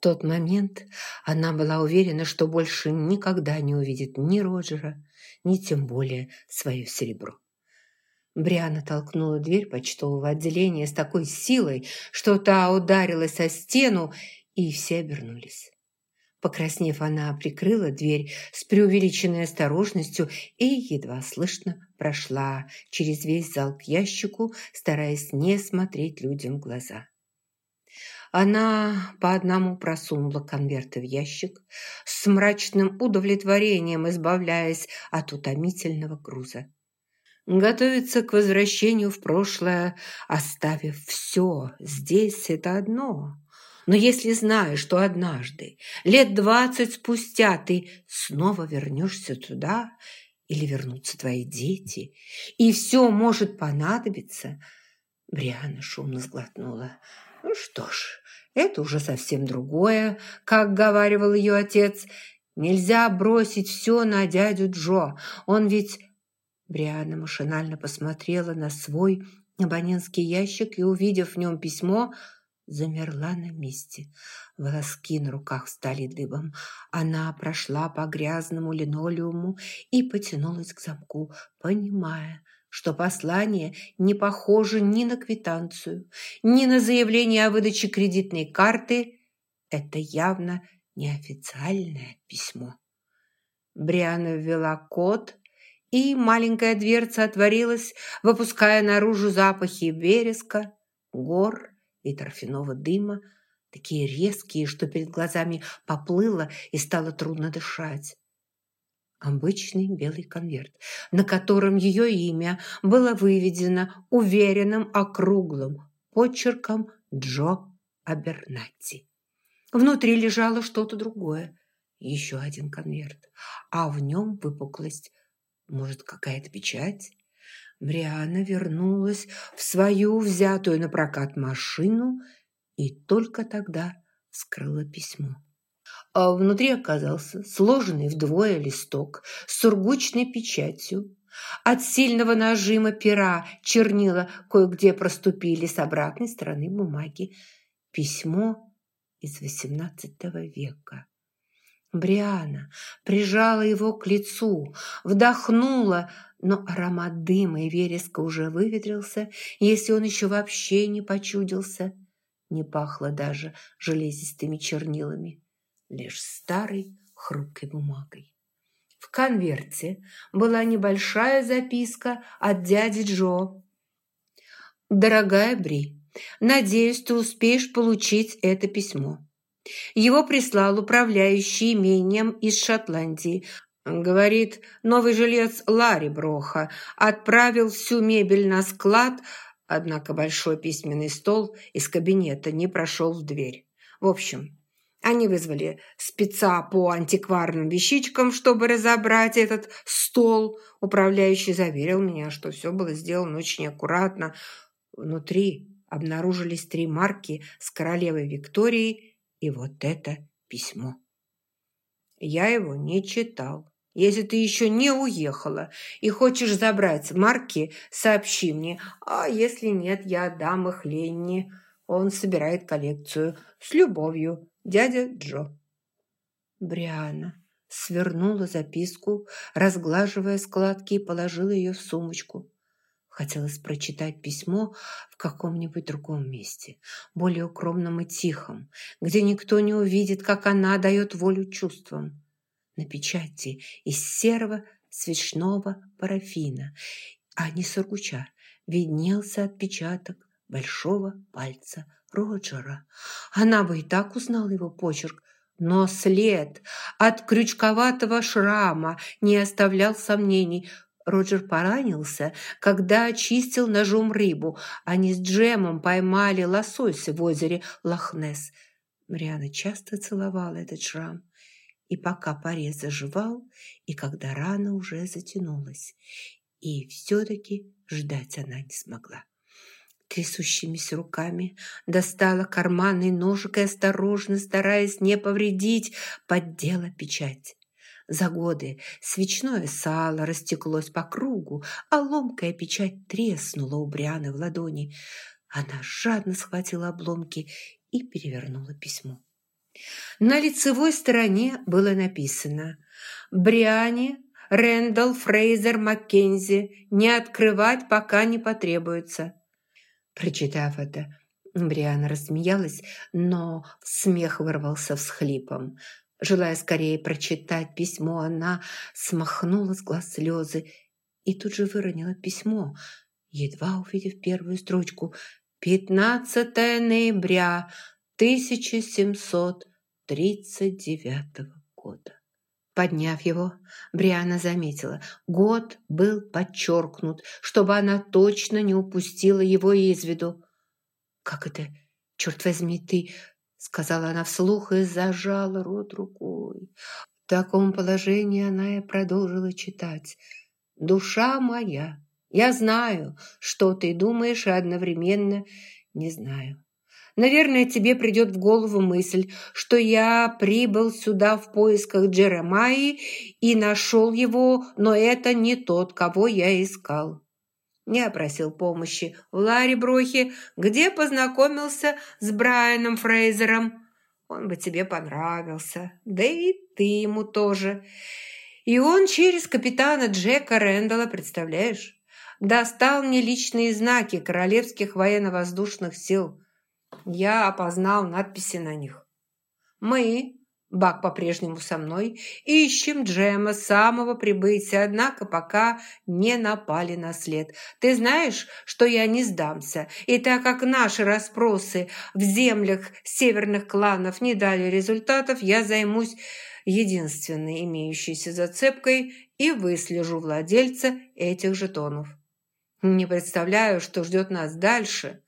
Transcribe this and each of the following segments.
Тот момент она была уверена, что больше никогда не увидит ни Роджера, ни тем более свое серебро. Бриана толкнула дверь почтового отделения с такой силой, что та ударилась о стену, и все обернулись. Покраснев, она прикрыла дверь с преувеличенной осторожностью и едва слышно прошла через весь зал к ящику, стараясь не смотреть людям в глаза. Она по одному просунула конверты в ящик, с мрачным удовлетворением избавляясь от утомительного груза. Готовиться к возвращению в прошлое, оставив все здесь, это одно. Но если знаешь, что однажды, лет двадцать спустя, ты снова вернешься туда, или вернутся твои дети, и все может понадобиться, Бриана шумно сглотнула. Ну что ж, это уже совсем другое, как говаривал ее отец. Нельзя бросить все на дядю Джо. Он ведь... Бриана машинально посмотрела на свой абонентский ящик и, увидев в нем письмо, замерла на месте. Волоски на руках стали дыбом. Она прошла по грязному линолеуму и потянулась к замку, понимая, что послание не похоже ни на квитанцию, ни на заявление о выдаче кредитной карты. Это явно неофициальное письмо. Бриана ввела код, и маленькая дверца отворилась, выпуская наружу запахи вереска, гор и торфяного дыма, такие резкие, что перед глазами поплыло и стало трудно дышать. Обычный белый конверт, на котором ее имя было выведено уверенным округлым почерком Джо Абернатти. Внутри лежало что-то другое, еще один конверт, а в нем выпуклость, может, какая-то печать? Бриана вернулась в свою взятую на прокат машину и только тогда скрыла письмо. А внутри оказался сложенный вдвое листок с сургучной печатью. От сильного нажима пера чернила кое-где проступили с обратной стороны бумаги. Письмо из XVIII века. Бриана прижала его к лицу, вдохнула, но аромат дыма и вереска уже выветрился, если он еще вообще не почудился. Не пахло даже железистыми чернилами, лишь старой хрупкой бумагой. В конверте была небольшая записка от дяди Джо. «Дорогая Бри, надеюсь, ты успеешь получить это письмо. Его прислал управляющий имением из Шотландии. Говорит, новый жилец Ларри Броха отправил всю мебель на склад, однако большой письменный стол из кабинета не прошел в дверь. В общем, они вызвали спеца по антикварным вещичкам, чтобы разобрать этот стол. Управляющий заверил меня, что все было сделано очень аккуратно. Внутри обнаружились три марки с королевой Викторией и вот это письмо. Я его не читал. Если ты еще не уехала и хочешь забрать марки, сообщи мне. А если нет, я отдам их Ленни. Он собирает коллекцию. С любовью, дядя Джо. Бриана свернула записку, разглаживая складки и положила ее в сумочку. Хотелось прочитать письмо в каком-нибудь другом месте, более укромном и тихом, где никто не увидит, как она дает волю чувствам. На печати из серого свечного парафина, а не сургуча, виднелся отпечаток большого пальца Роджера. Она бы и так узнала его почерк, но след от крючковатого шрама не оставлял сомнений – Роджер поранился, когда очистил ножом рыбу. Они с Джемом поймали лосося в озере Лохнес. Мариана часто целовала этот шрам. И пока порез заживал, и когда рана уже затянулась. И все-таки ждать она не смогла. Трясущимися руками достала карманный ножик и осторожно, стараясь не повредить, поддела печать. За годы свечное сало растеклось по кругу, а ломкая печать треснула у Брианы в ладони. Она жадно схватила обломки и перевернула письмо. На лицевой стороне было написано «Бриани, Рэндалл, Фрейзер, Маккензи. Не открывать, пока не потребуется». Прочитав это, Бриана рассмеялась, но смех вырвался всхлипом. Желая скорее прочитать письмо, она смахнула с глаз слезы и тут же выронила письмо, едва увидев первую строчку «15 ноября 1739 года». Подняв его, Бриана заметила, год был подчеркнут, чтобы она точно не упустила его из виду. «Как это, черт возьми, ты сказала она вслух и зажала рот рукой. В таком положении она и продолжила читать. «Душа моя, я знаю, что ты думаешь, и одновременно не знаю. Наверное, тебе придет в голову мысль, что я прибыл сюда в поисках Джеремаи и нашел его, но это не тот, кого я искал не просил помощи в Ларри Брохе, где познакомился с Брайаном Фрейзером. Он бы тебе понравился, да и ты ему тоже. И он через капитана Джека Рэндалла, представляешь, достал мне личные знаки королевских военно-воздушных сил. Я опознал надписи на них. Мы, Бак по-прежнему со мной. Ищем Джема с самого прибытия, однако пока не напали на след. Ты знаешь, что я не сдамся, и так как наши расспросы в землях северных кланов не дали результатов, я займусь единственной имеющейся зацепкой и выслежу владельца этих жетонов. Не представляю, что ждет нас дальше.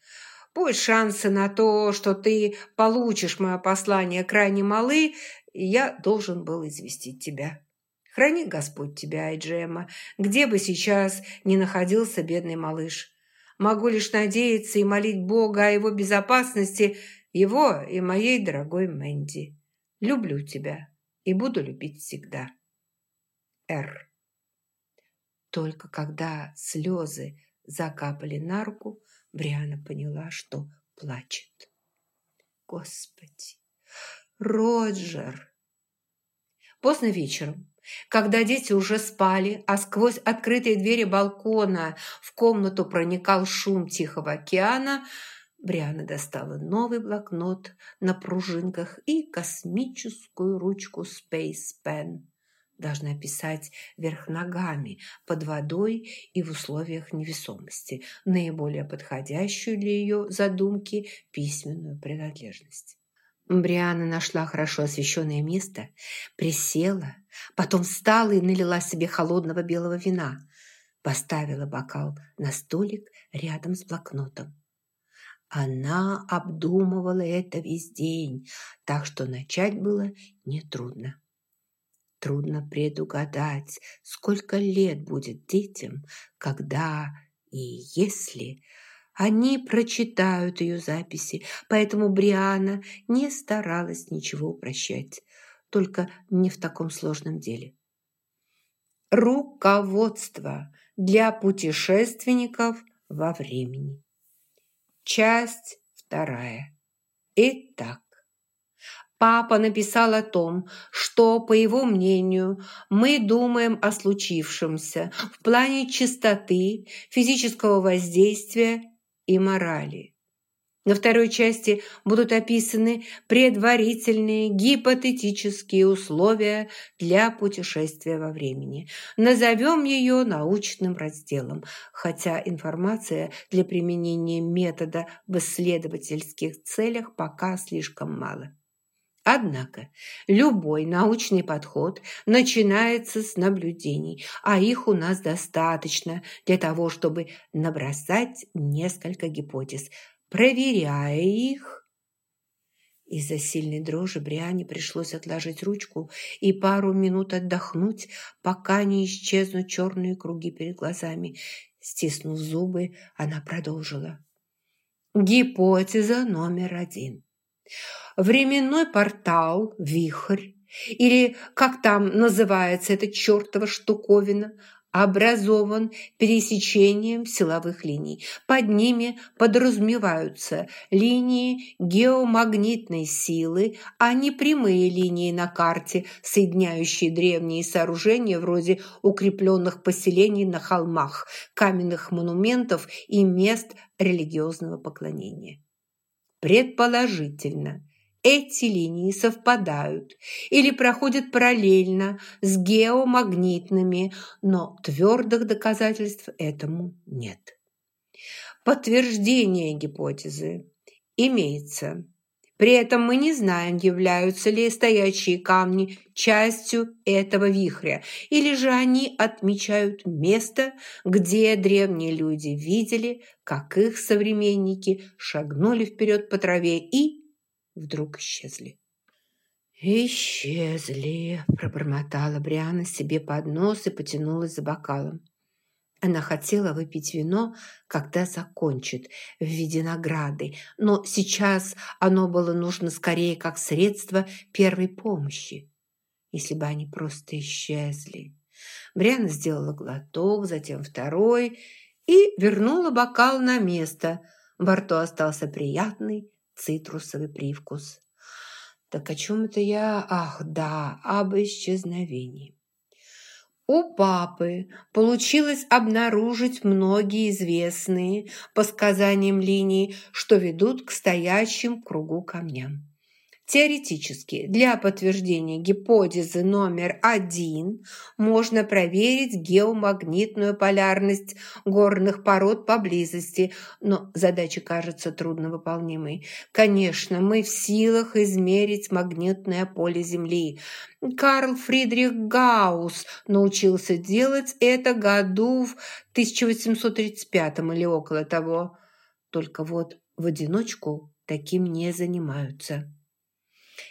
Пусть шансы на то, что ты получишь мое послание, крайне малы, я должен был известить тебя. Храни Господь тебя, Айджема, где бы сейчас ни находился бедный малыш. Могу лишь надеяться и молить Бога о его безопасности, его и моей дорогой Мэнди. Люблю тебя и буду любить всегда. Р. Только когда слезы закапали на руку, Бриана поняла, что плачет. Господи! Роджер! Поздно вечером, когда дети уже спали, а сквозь открытые двери балкона в комнату проникал шум Тихого океана, Бриана достала новый блокнот на пружинках и космическую ручку Space Pen должна писать вверх ногами, под водой и в условиях невесомости, наиболее подходящую для ее задумки письменную принадлежность. Бриана нашла хорошо освещенное место, присела, потом встала и налила себе холодного белого вина, поставила бокал на столик рядом с блокнотом. Она обдумывала это весь день, так что начать было нетрудно. Трудно предугадать, сколько лет будет детям, когда и если они прочитают ее записи, поэтому Бриана не старалась ничего упрощать, только не в таком сложном деле. Руководство для путешественников во времени. Часть вторая. Итак, Папа написал о том, что, по его мнению, мы думаем о случившемся в плане чистоты, физического воздействия и морали. На второй части будут описаны предварительные гипотетические условия для путешествия во времени. Назовем ее научным разделом, хотя информация для применения метода в исследовательских целях пока слишком мало. Однако любой научный подход начинается с наблюдений, а их у нас достаточно для того, чтобы набросать несколько гипотез, проверяя их. Из-за сильной дрожи Бриане пришлось отложить ручку и пару минут отдохнуть, пока не исчезнут черные круги перед глазами. Стиснув зубы, она продолжила. Гипотеза номер один – временной портал, вихрь, или как там называется эта чертова штуковина, образован пересечением силовых линий. Под ними подразумеваются линии геомагнитной силы, а не прямые линии на карте, соединяющие древние сооружения вроде укрепленных поселений на холмах, каменных монументов и мест религиозного поклонения. Предположительно, эти линии совпадают или проходят параллельно с геомагнитными, но твердых доказательств этому нет. Подтверждение гипотезы имеется. При этом мы не знаем, являются ли стоячие камни частью этого вихря, или же они отмечают место, где древние люди видели, как их современники шагнули вперед по траве и вдруг исчезли. «Исчезли!» – пробормотала Бриана себе под нос и потянулась за бокалом. Она хотела выпить вино, когда закончит, в виде награды, но сейчас оно было нужно скорее как средство первой помощи. Если бы они просто исчезли. Бриана сделала глоток, затем второй и вернула бокал на место. Во рту остался приятный цитрусовый привкус. Так о чем это я? Ах, да, об исчезновении. У папы получилось обнаружить многие известные по сказаниям линии, что ведут к стоящим кругу камням. Теоретически, для подтверждения гипотезы номер один можно проверить геомагнитную полярность горных пород поблизости, но задача кажется трудновыполнимой. Конечно, мы в силах измерить магнитное поле Земли. Карл Фридрих Гаусс научился делать это году в 1835 или около того. Только вот в одиночку таким не занимаются.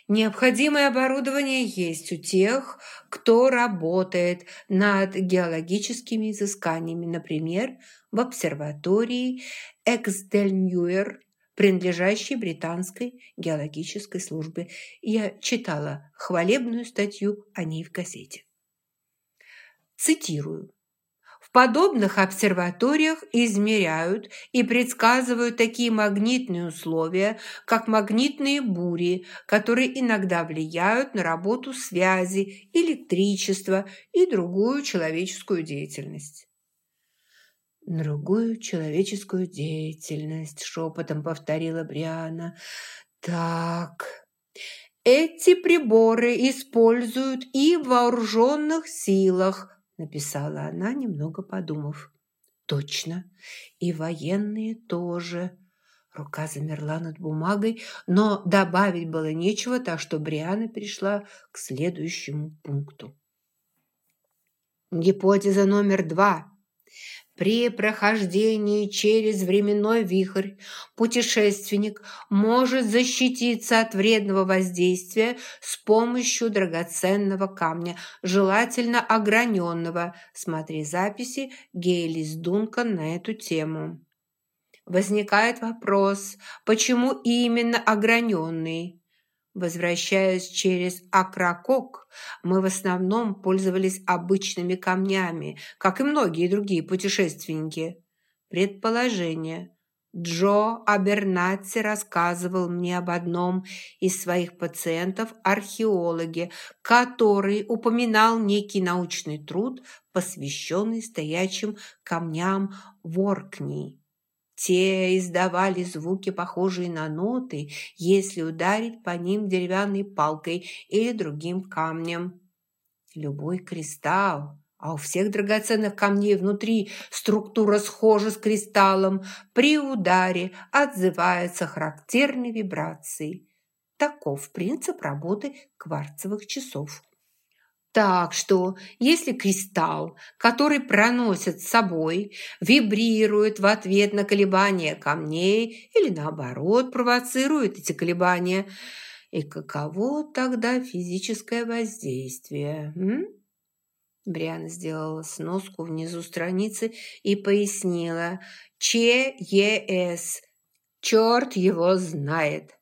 Необходимое оборудование есть у тех, кто работает над геологическими изысканиями, например, в обсерватории Эксдельмюэр, принадлежащей британской геологической службе. Я читала хвалебную статью о ней в газете. Цитирую. В подобных обсерваториях измеряют и предсказывают такие магнитные условия, как магнитные бури, которые иногда влияют на работу связи, электричества и другую человеческую деятельность. «Другую человеческую деятельность», – шепотом повторила Бриана. «Так...» Эти приборы используют и в вооруженных силах, написала она, немного подумав. Точно, и военные тоже. Рука замерла над бумагой, но добавить было нечего, так что Бриана перешла к следующему пункту. Гипотеза номер два. При прохождении через временной вихрь путешественник может защититься от вредного воздействия с помощью драгоценного камня, желательно ограненного. Смотри записи Гейлис Дункан на эту тему. Возникает вопрос, почему именно ограненный? Возвращаясь через Акракок, мы в основном пользовались обычными камнями, как и многие другие путешественники. Предположение. Джо Абернатти рассказывал мне об одном из своих пациентов, археологе, который упоминал некий научный труд, посвященный стоячим камням в Оркнии. Те издавали звуки, похожие на ноты, если ударить по ним деревянной палкой или другим камнем. Любой кристалл, а у всех драгоценных камней внутри структура схожа с кристаллом, при ударе отзывается характерной вибрацией. Таков принцип работы кварцевых часов. Так что, если кристалл, который проносит с собой, вибрирует в ответ на колебания камней или, наоборот, провоцирует эти колебания, и каково тогда физическое воздействие? М? Бриана сделала сноску внизу страницы и пояснила. ЧЕС. Черт его знает.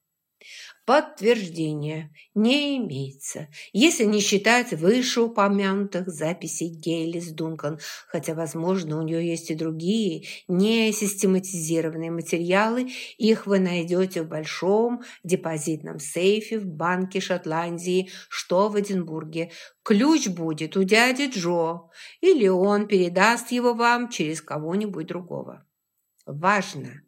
Подтверждения не имеется, если не считать вышеупомянутых записей Гейлис Дункан, хотя, возможно, у нее есть и другие несистематизированные материалы, их вы найдете в большом депозитном сейфе в Банке Шотландии, что в Эдинбурге. Ключ будет у дяди Джо, или он передаст его вам через кого-нибудь другого. Важно!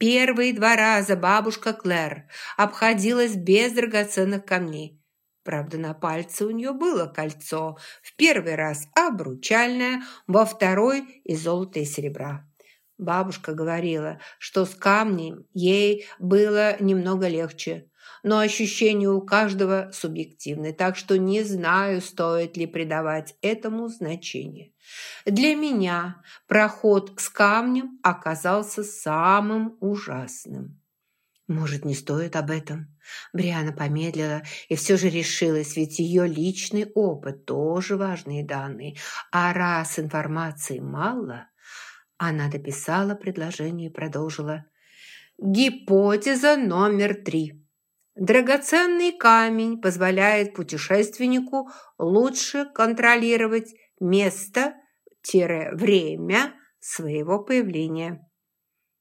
Первые два раза бабушка Клэр обходилась без драгоценных камней. Правда, на пальце у нее было кольцо. В первый раз обручальное, во второй – из золота и серебра. Бабушка говорила, что с камнем ей было немного легче но ощущения у каждого субъективны, так что не знаю, стоит ли придавать этому значение. Для меня проход с камнем оказался самым ужасным. Может, не стоит об этом? Бриана помедлила и все же решилась, ведь ее личный опыт тоже важные данные. А раз информации мало, она дописала предложение и продолжила. Гипотеза номер три. Драгоценный камень позволяет путешественнику лучше контролировать место-время своего появления.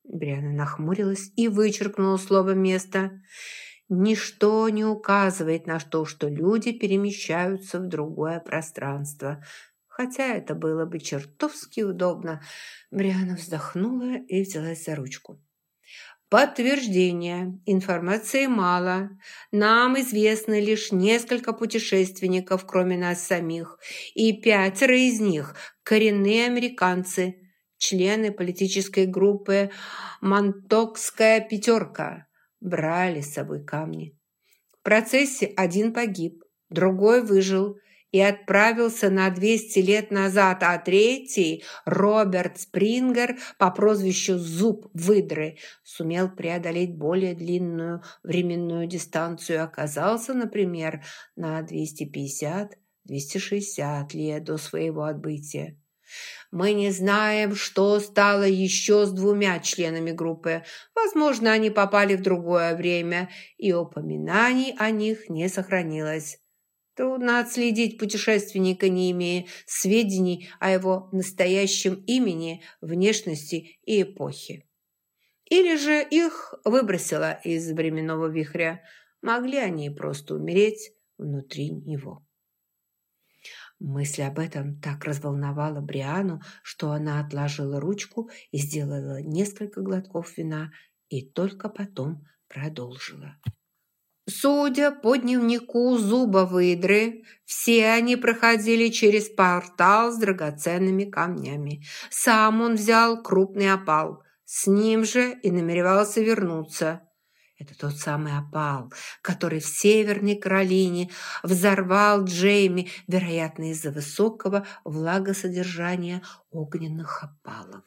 Бриана нахмурилась и вычеркнула слово «место». Ничто не указывает на то, что люди перемещаются в другое пространство. Хотя это было бы чертовски удобно. Бриана вздохнула и взялась за ручку. Подтверждения. Информации мало. Нам известно лишь несколько путешественников, кроме нас самих, и пятеро из них – коренные американцы, члены политической группы «Монтокская пятерка». Брали с собой камни. В процессе один погиб, другой выжил – и отправился на 200 лет назад, а третий, Роберт Спрингер по прозвищу Зуб Выдры, сумел преодолеть более длинную временную дистанцию и оказался, например, на 250-260 лет до своего отбытия. Мы не знаем, что стало еще с двумя членами группы. Возможно, они попали в другое время, и упоминаний о них не сохранилось. Трудно отследить путешественника, не имея сведений о его настоящем имени, внешности и эпохе. Или же их выбросило из временного вихря. Могли они просто умереть внутри него. Мысль об этом так разволновала Бриану, что она отложила ручку и сделала несколько глотков вина и только потом продолжила. Судя по дневнику зуба выдры, все они проходили через портал с драгоценными камнями. Сам он взял крупный опал, с ним же и намеревался вернуться. Это тот самый опал, который в Северной Каролине взорвал Джейми, вероятно, из-за высокого влагосодержания огненных опалов.